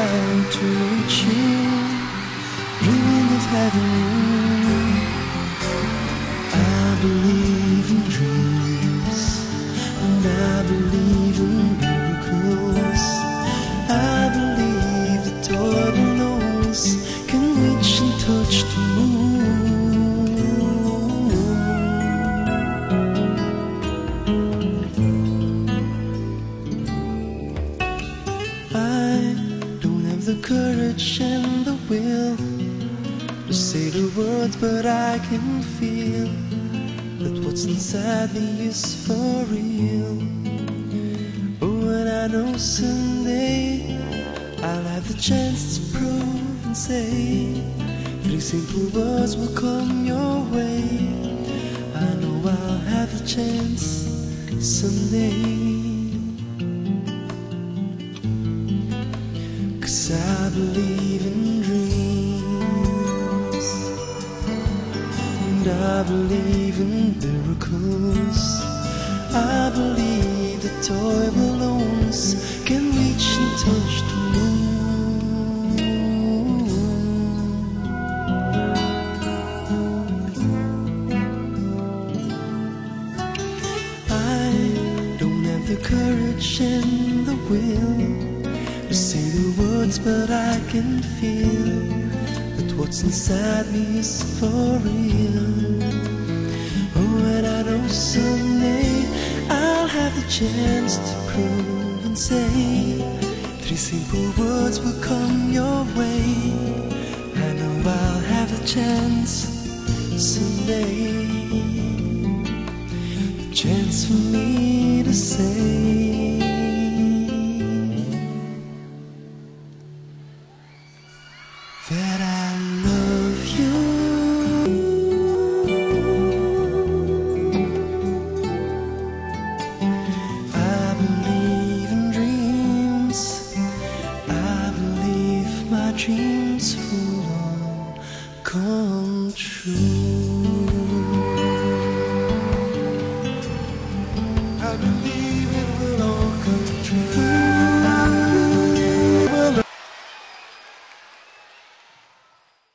about to reach you, dreaming of having you. The courage and the will to say the words, but I can feel that what's inside me is for real. Oh, and I know someday I'll have the chance to prove and say three simple words will come your way. I know I'll have the chance someday. Cause I believe in dreams. And I believe in miracles. I believe that toy balloons can reach and touch the moon. I don't have the courage and the will to say the words, but I can feel that what's inside me is for real. Oh, and I know someday I'll have the chance to prove and say three simple words will come your way. I know I'll have the chance someday, the chance for me to say. That I love you. I believe in dreams. I believe my dreams will all come true.